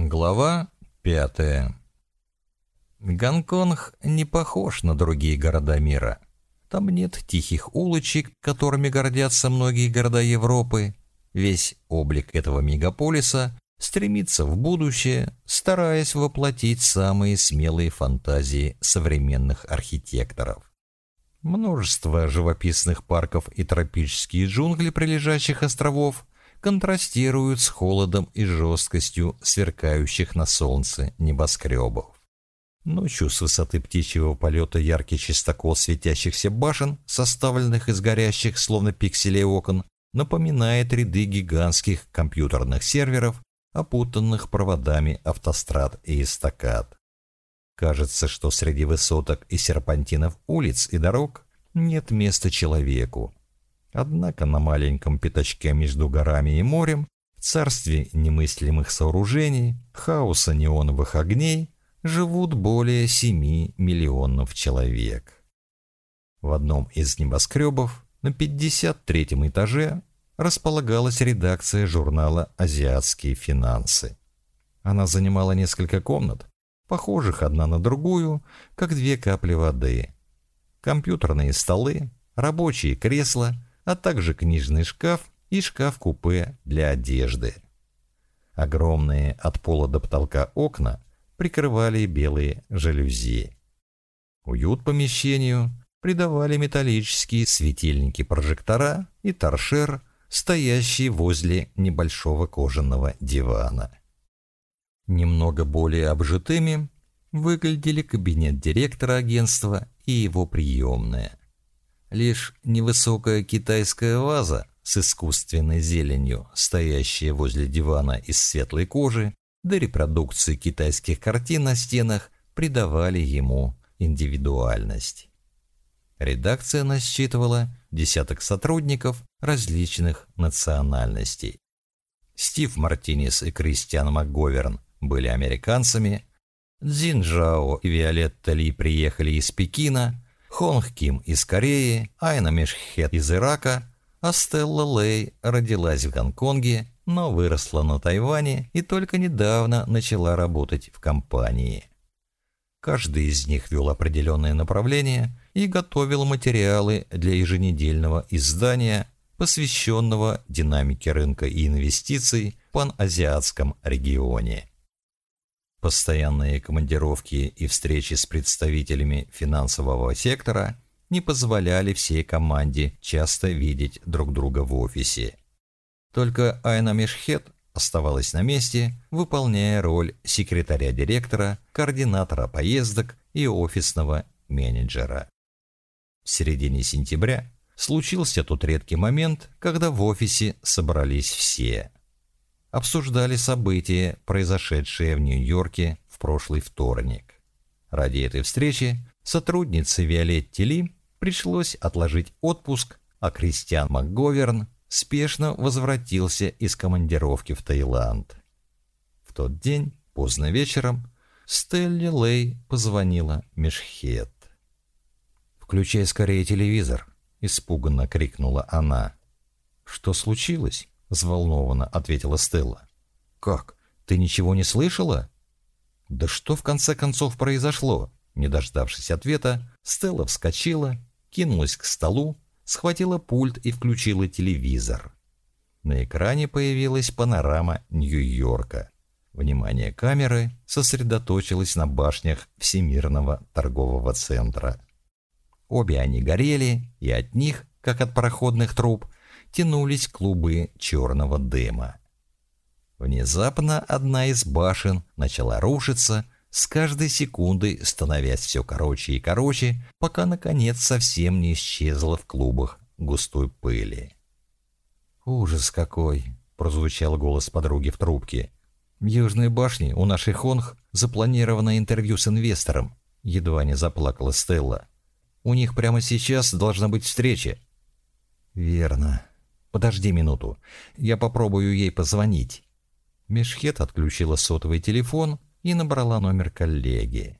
Глава пятая. Гонконг не похож на другие города мира. Там нет тихих улочек, которыми гордятся многие города Европы. Весь облик этого мегаполиса стремится в будущее, стараясь воплотить самые смелые фантазии современных архитекторов. Множество живописных парков и тропические джунгли прилежащих островов контрастируют с холодом и жесткостью сверкающих на солнце небоскребов. Ночью с высоты птичьего полета яркий чистокол светящихся башен, составленных из горящих, словно пикселей окон, напоминает ряды гигантских компьютерных серверов, опутанных проводами автострад и эстакад. Кажется, что среди высоток и серпантинов улиц и дорог нет места человеку, Однако на маленьком пятачке между горами и морем, в царстве немыслимых сооружений, хаоса неоновых огней, живут более 7 миллионов человек. В одном из небоскребов на 53 этаже располагалась редакция журнала «Азиатские финансы». Она занимала несколько комнат, похожих одна на другую, как две капли воды. Компьютерные столы, рабочие кресла – а также книжный шкаф и шкаф-купе для одежды. Огромные от пола до потолка окна прикрывали белые жалюзи. Уют помещению придавали металлические светильники-прожектора и торшер, стоящий возле небольшого кожаного дивана. Немного более обжитыми выглядели кабинет директора агентства и его приемная. Лишь невысокая китайская ваза с искусственной зеленью, стоящая возле дивана из светлой кожи, да репродукции китайских картин на стенах придавали ему индивидуальность. Редакция насчитывала десяток сотрудников различных национальностей. Стив Мартинес и Кристиан МакГоверн были американцами, Цзин Жао и Виолетта Ли приехали из Пекина, Хонг Ким из Кореи, Айна Мешхет из Ирака, а Стелла Лэй родилась в Гонконге, но выросла на Тайване и только недавно начала работать в компании. Каждый из них вел определенное направление и готовил материалы для еженедельного издания, посвященного динамике рынка и инвестиций в паназиатском регионе. Постоянные командировки и встречи с представителями финансового сектора не позволяли всей команде часто видеть друг друга в офисе. Только Айна Мешхет оставалась на месте, выполняя роль секретаря директора, координатора поездок и офисного менеджера. В середине сентября случился тот редкий момент, когда в офисе собрались все – обсуждали события, произошедшие в Нью-Йорке в прошлый вторник. Ради этой встречи сотруднице Виолетте Ли пришлось отложить отпуск, а Кристиан МакГоверн спешно возвратился из командировки в Таиланд. В тот день, поздно вечером, Стелли Лей позвонила Мешхет. «Включай скорее телевизор», — испуганно крикнула она. «Что случилось?» — взволнованно ответила Стелла. «Как? Ты ничего не слышала?» «Да что в конце концов произошло?» Не дождавшись ответа, Стелла вскочила, кинулась к столу, схватила пульт и включила телевизор. На экране появилась панорама Нью-Йорка. Внимание камеры сосредоточилось на башнях Всемирного торгового центра. Обе они горели, и от них, как от пароходных труб, тянулись клубы черного дыма. Внезапно одна из башен начала рушиться, с каждой секундой становясь все короче и короче, пока, наконец, совсем не исчезла в клубах густой пыли. «Ужас какой!» — прозвучал голос подруги в трубке. «В Южной башне у нашей Хонг запланировано интервью с инвестором», — едва не заплакала Стелла. «У них прямо сейчас должна быть встреча». «Верно», Подожди минуту, я попробую ей позвонить». Мешхет отключила сотовый телефон и набрала номер коллеги.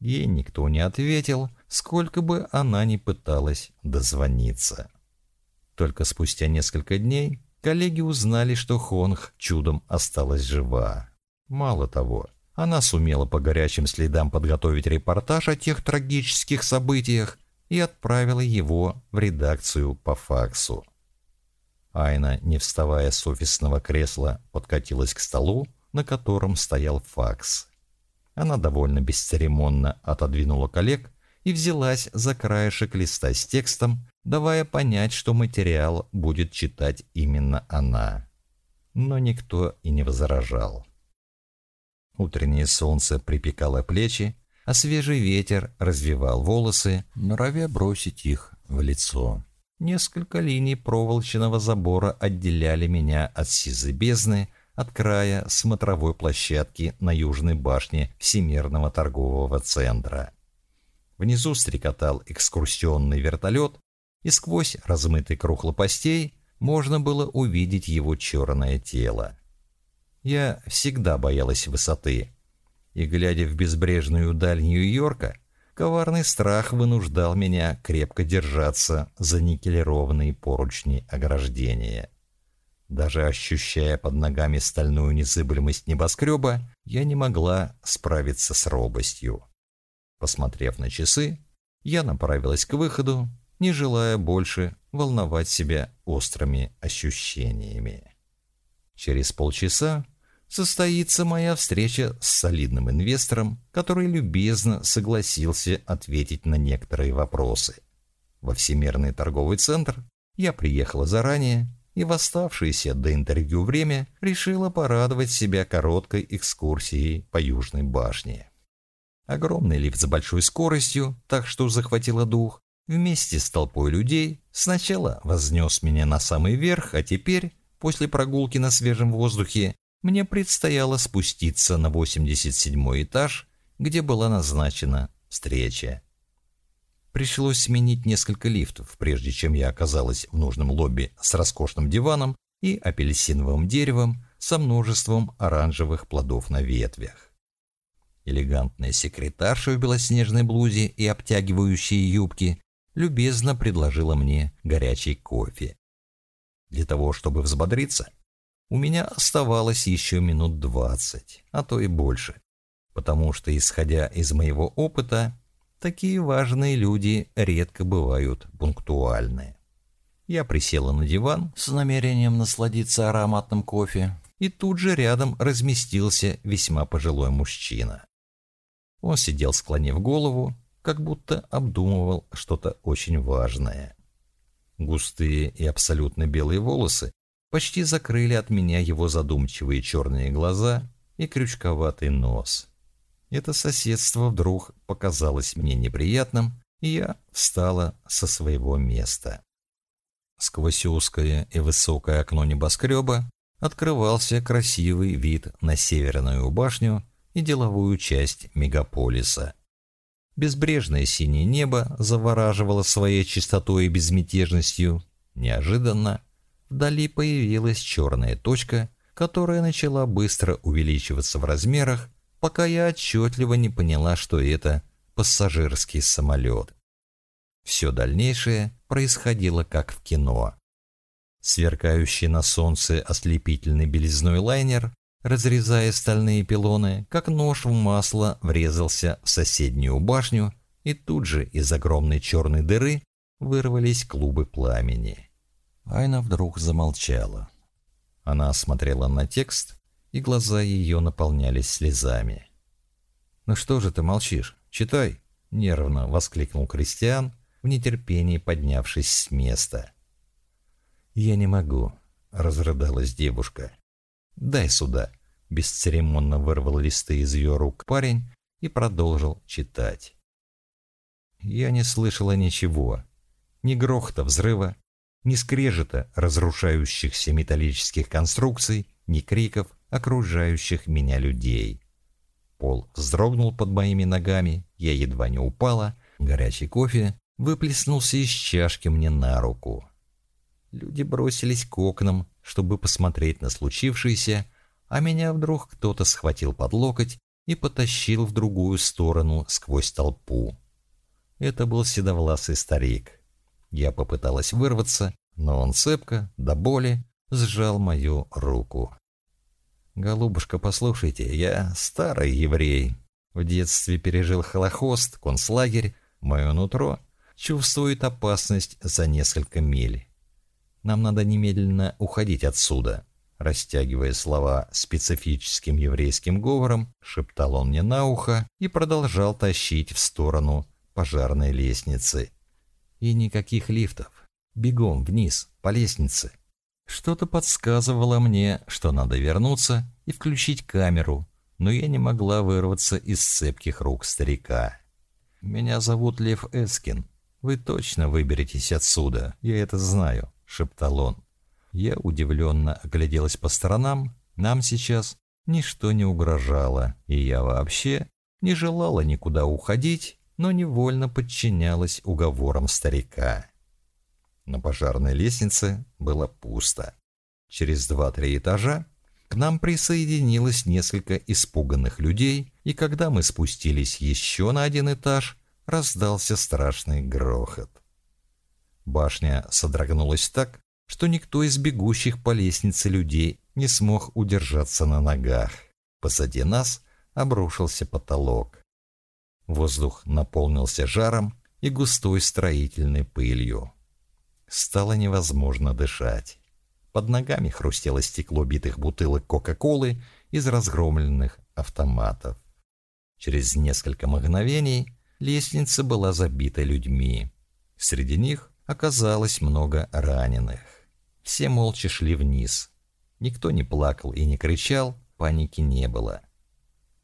Ей никто не ответил, сколько бы она ни пыталась дозвониться. Только спустя несколько дней коллеги узнали, что Хонг чудом осталась жива. Мало того, она сумела по горячим следам подготовить репортаж о тех трагических событиях и отправила его в редакцию по факсу. Айна, не вставая с офисного кресла, подкатилась к столу, на котором стоял факс. Она довольно бесцеремонно отодвинула коллег и взялась за краешек листа с текстом, давая понять, что материал будет читать именно она. Но никто и не возражал. Утреннее солнце припекало плечи, а свежий ветер развивал волосы, норовя бросить их в лицо. Несколько линий проволочного забора отделяли меня от сизой бездны, от края смотровой площадки на южной башне Всемирного торгового центра. Внизу стрекотал экскурсионный вертолет, и сквозь размытый круг лопастей можно было увидеть его черное тело. Я всегда боялась высоты, и, глядя в безбрежную даль Нью-Йорка, коварный страх вынуждал меня крепко держаться за никелированные поручни ограждения. Даже ощущая под ногами стальную незыблемость небоскреба, я не могла справиться с робостью. Посмотрев на часы, я направилась к выходу, не желая больше волновать себя острыми ощущениями. Через полчаса состоится моя встреча с солидным инвестором, который любезно согласился ответить на некоторые вопросы. Во Всемирный торговый центр я приехала заранее и в оставшееся до интервью время решила порадовать себя короткой экскурсией по Южной башне. Огромный лифт с большой скоростью, так что захватило дух, вместе с толпой людей сначала вознес меня на самый верх, а теперь, после прогулки на свежем воздухе, мне предстояло спуститься на 87 этаж, где была назначена встреча. Пришлось сменить несколько лифтов, прежде чем я оказалась в нужном лобби с роскошным диваном и апельсиновым деревом со множеством оранжевых плодов на ветвях. Элегантная секретарша в белоснежной блузе и обтягивающие юбки любезно предложила мне горячий кофе. Для того, чтобы взбодриться, у меня оставалось еще минут двадцать, а то и больше, потому что, исходя из моего опыта, такие важные люди редко бывают пунктуальны. Я присела на диван с намерением насладиться ароматным кофе, и тут же рядом разместился весьма пожилой мужчина. Он сидел, склонив голову, как будто обдумывал что-то очень важное. Густые и абсолютно белые волосы почти закрыли от меня его задумчивые черные глаза и крючковатый нос. Это соседство вдруг показалось мне неприятным, и я встала со своего места. Сквозь узкое и высокое окно небоскреба открывался красивый вид на северную башню и деловую часть мегаполиса. Безбрежное синее небо завораживало своей чистотой и безмятежностью. Неожиданно вдали появилась черная точка, которая начала быстро увеличиваться в размерах, пока я отчетливо не поняла, что это пассажирский самолет. Все дальнейшее происходило как в кино. Сверкающий на солнце ослепительный белизной лайнер, разрезая стальные пилоны, как нож в масло врезался в соседнюю башню, и тут же из огромной черной дыры вырвались клубы пламени. Айна вдруг замолчала. Она смотрела на текст, и глаза ее наполнялись слезами. «Ну что же ты молчишь? Читай!» — нервно воскликнул Кристиан, в нетерпении поднявшись с места. «Я не могу», — разрыдалась девушка. «Дай сюда», — бесцеремонно вырвал листы из ее рук парень и продолжил читать. Я не слышала ничего, ни грохота взрыва, ни скрежета разрушающихся металлических конструкций, ни криков окружающих меня людей. Пол вздрогнул под моими ногами, я едва не упала, горячий кофе выплеснулся из чашки мне на руку. Люди бросились к окнам, чтобы посмотреть на случившееся, а меня вдруг кто-то схватил под локоть и потащил в другую сторону сквозь толпу. Это был седовласый старик. Я попыталась вырваться, но он цепко, до боли, сжал мою руку. «Голубушка, послушайте, я старый еврей. В детстве пережил Холокост, концлагерь, мое нутро чувствует опасность за несколько миль. Нам надо немедленно уходить отсюда». Растягивая слова специфическим еврейским говором, шептал он мне на ухо и продолжал тащить в сторону пожарной лестницы. И никаких лифтов. Бегом вниз, по лестнице. Что-то подсказывало мне, что надо вернуться и включить камеру, но я не могла вырваться из цепких рук старика. «Меня зовут Лев Эскин. Вы точно выберетесь отсюда, я это знаю», — шептал он. Я удивленно огляделась по сторонам. Нам сейчас ничто не угрожало, и я вообще не желала никуда уходить, но невольно подчинялась уговорам старика. На пожарной лестнице было пусто. Через два-три этажа к нам присоединилось несколько испуганных людей, и когда мы спустились еще на один этаж, раздался страшный грохот. Башня содрогнулась так, что никто из бегущих по лестнице людей не смог удержаться на ногах. Позади нас обрушился потолок. Воздух наполнился жаром и густой строительной пылью. Стало невозможно дышать. Под ногами хрустело стекло битых бутылок Кока-Колы из разгромленных автоматов. Через несколько мгновений лестница была забита людьми. Среди них оказалось много раненых. Все молча шли вниз. Никто не плакал и не кричал, паники не было.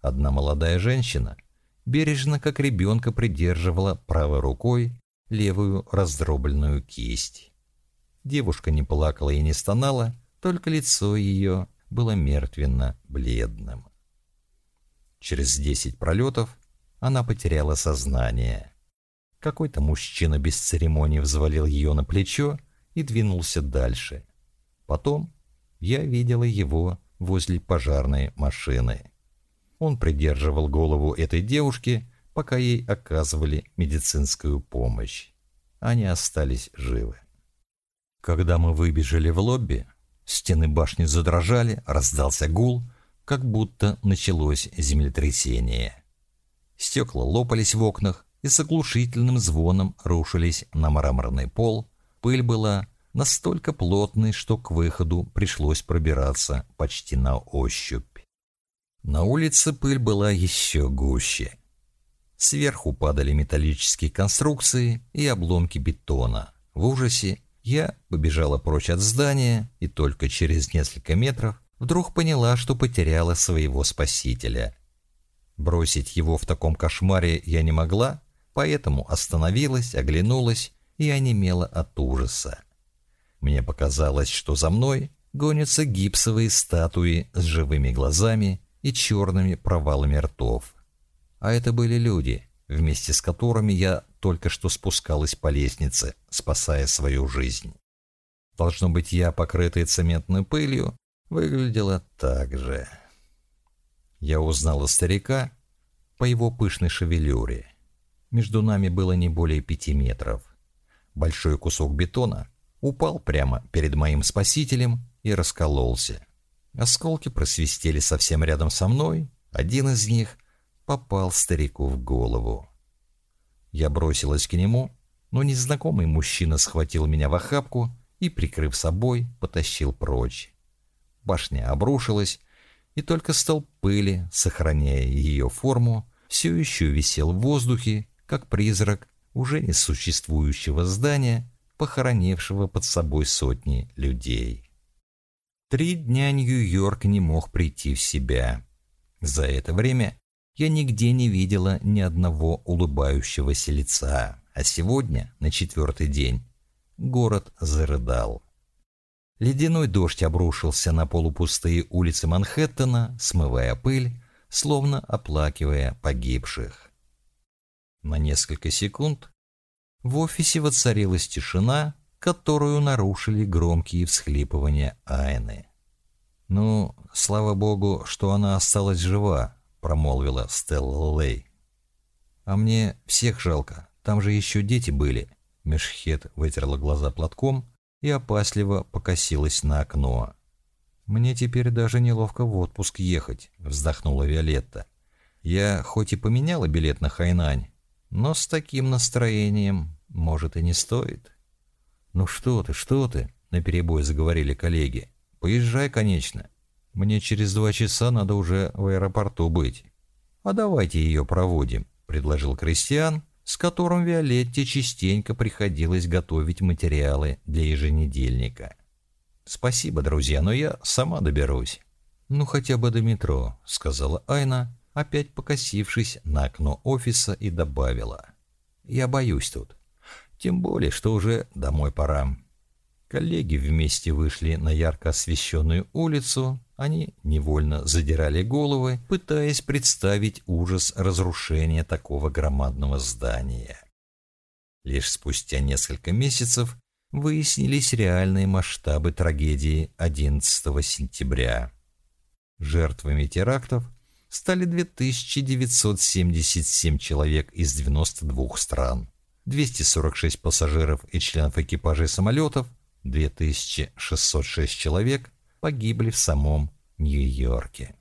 Одна молодая женщина бережно, как ребенка, придерживала правой рукой левую раздробленную кисть. Девушка не плакала и не стонала, только лицо ее было мертвенно-бледным. Через десять пролетов она потеряла сознание. Какой-то мужчина без церемонии взвалил ее на плечо и двинулся дальше. Потом я видела его возле пожарной машины. Он придерживал голову этой девушки пока ей оказывали медицинскую помощь. Они остались живы. Когда мы выбежали в лобби, стены башни задрожали, раздался гул, как будто началось землетрясение. Стекла лопались в окнах и с оглушительным звоном рушились на мраморный пол. Пыль была настолько плотной, что к выходу пришлось пробираться почти на ощупь. На улице пыль была еще гуще. Сверху падали металлические конструкции и обломки бетона. В ужасе я побежала прочь от здания и только через несколько метров вдруг поняла, что потеряла своего спасителя. Бросить его в таком кошмаре я не могла, поэтому остановилась, оглянулась и онемела от ужаса. Мне показалось, что за мной гонятся гипсовые статуи с живыми глазами и черными провалами ртов а это были люди, вместе с которыми я только что спускалась по лестнице, спасая свою жизнь. Должно быть, я, покрытая цементной пылью, выглядела так же. Я узнала старика по его пышной шевелюре. Между нами было не более пяти метров. Большой кусок бетона упал прямо перед моим спасителем и раскололся. Осколки просвистели совсем рядом со мной, один из них попал старику в голову. Я бросилась к нему, но незнакомый мужчина схватил меня в охапку и, прикрыв собой, потащил прочь. Башня обрушилась, и только столб пыли, сохраняя ее форму, все еще висел в воздухе, как призрак уже несуществующего здания, похоронившего под собой сотни людей. Три дня Нью-Йорк не мог прийти в себя. За это время я нигде не видела ни одного улыбающегося лица, а сегодня, на четвертый день, город зарыдал. Ледяной дождь обрушился на полупустые улицы Манхэттена, смывая пыль, словно оплакивая погибших. На несколько секунд в офисе воцарилась тишина, которую нарушили громкие всхлипывания Айны. Ну, слава богу, что она осталась жива, — промолвила Стелла Лей. «А мне всех жалко, там же еще дети были». Мешхет вытерла глаза платком и опасливо покосилась на окно. «Мне теперь даже неловко в отпуск ехать», — вздохнула Виолетта. «Я хоть и поменяла билет на Хайнань, но с таким настроением, может, и не стоит». «Ну что ты, что ты?» — наперебой заговорили коллеги. «Поезжай, конечно. Мне через два часа надо уже в аэропорту быть». «А давайте ее проводим», — предложил Кристиан, с которым Виолетте частенько приходилось готовить материалы для еженедельника. «Спасибо, друзья, но я сама доберусь». «Ну, хотя бы до метро», — сказала Айна, опять покосившись на окно офиса и добавила. «Я боюсь тут. Тем более, что уже домой пора». Коллеги вместе вышли на ярко освещенную улицу. Они невольно задирали головы, пытаясь представить ужас разрушения такого громадного здания. Лишь спустя несколько месяцев выяснились реальные масштабы трагедии 11 сентября. Жертвами терактов стали 2977 человек из 92 стран, 246 пассажиров и членов экипажей самолетов, 2606 человек погибли в самом Нью-Йорке.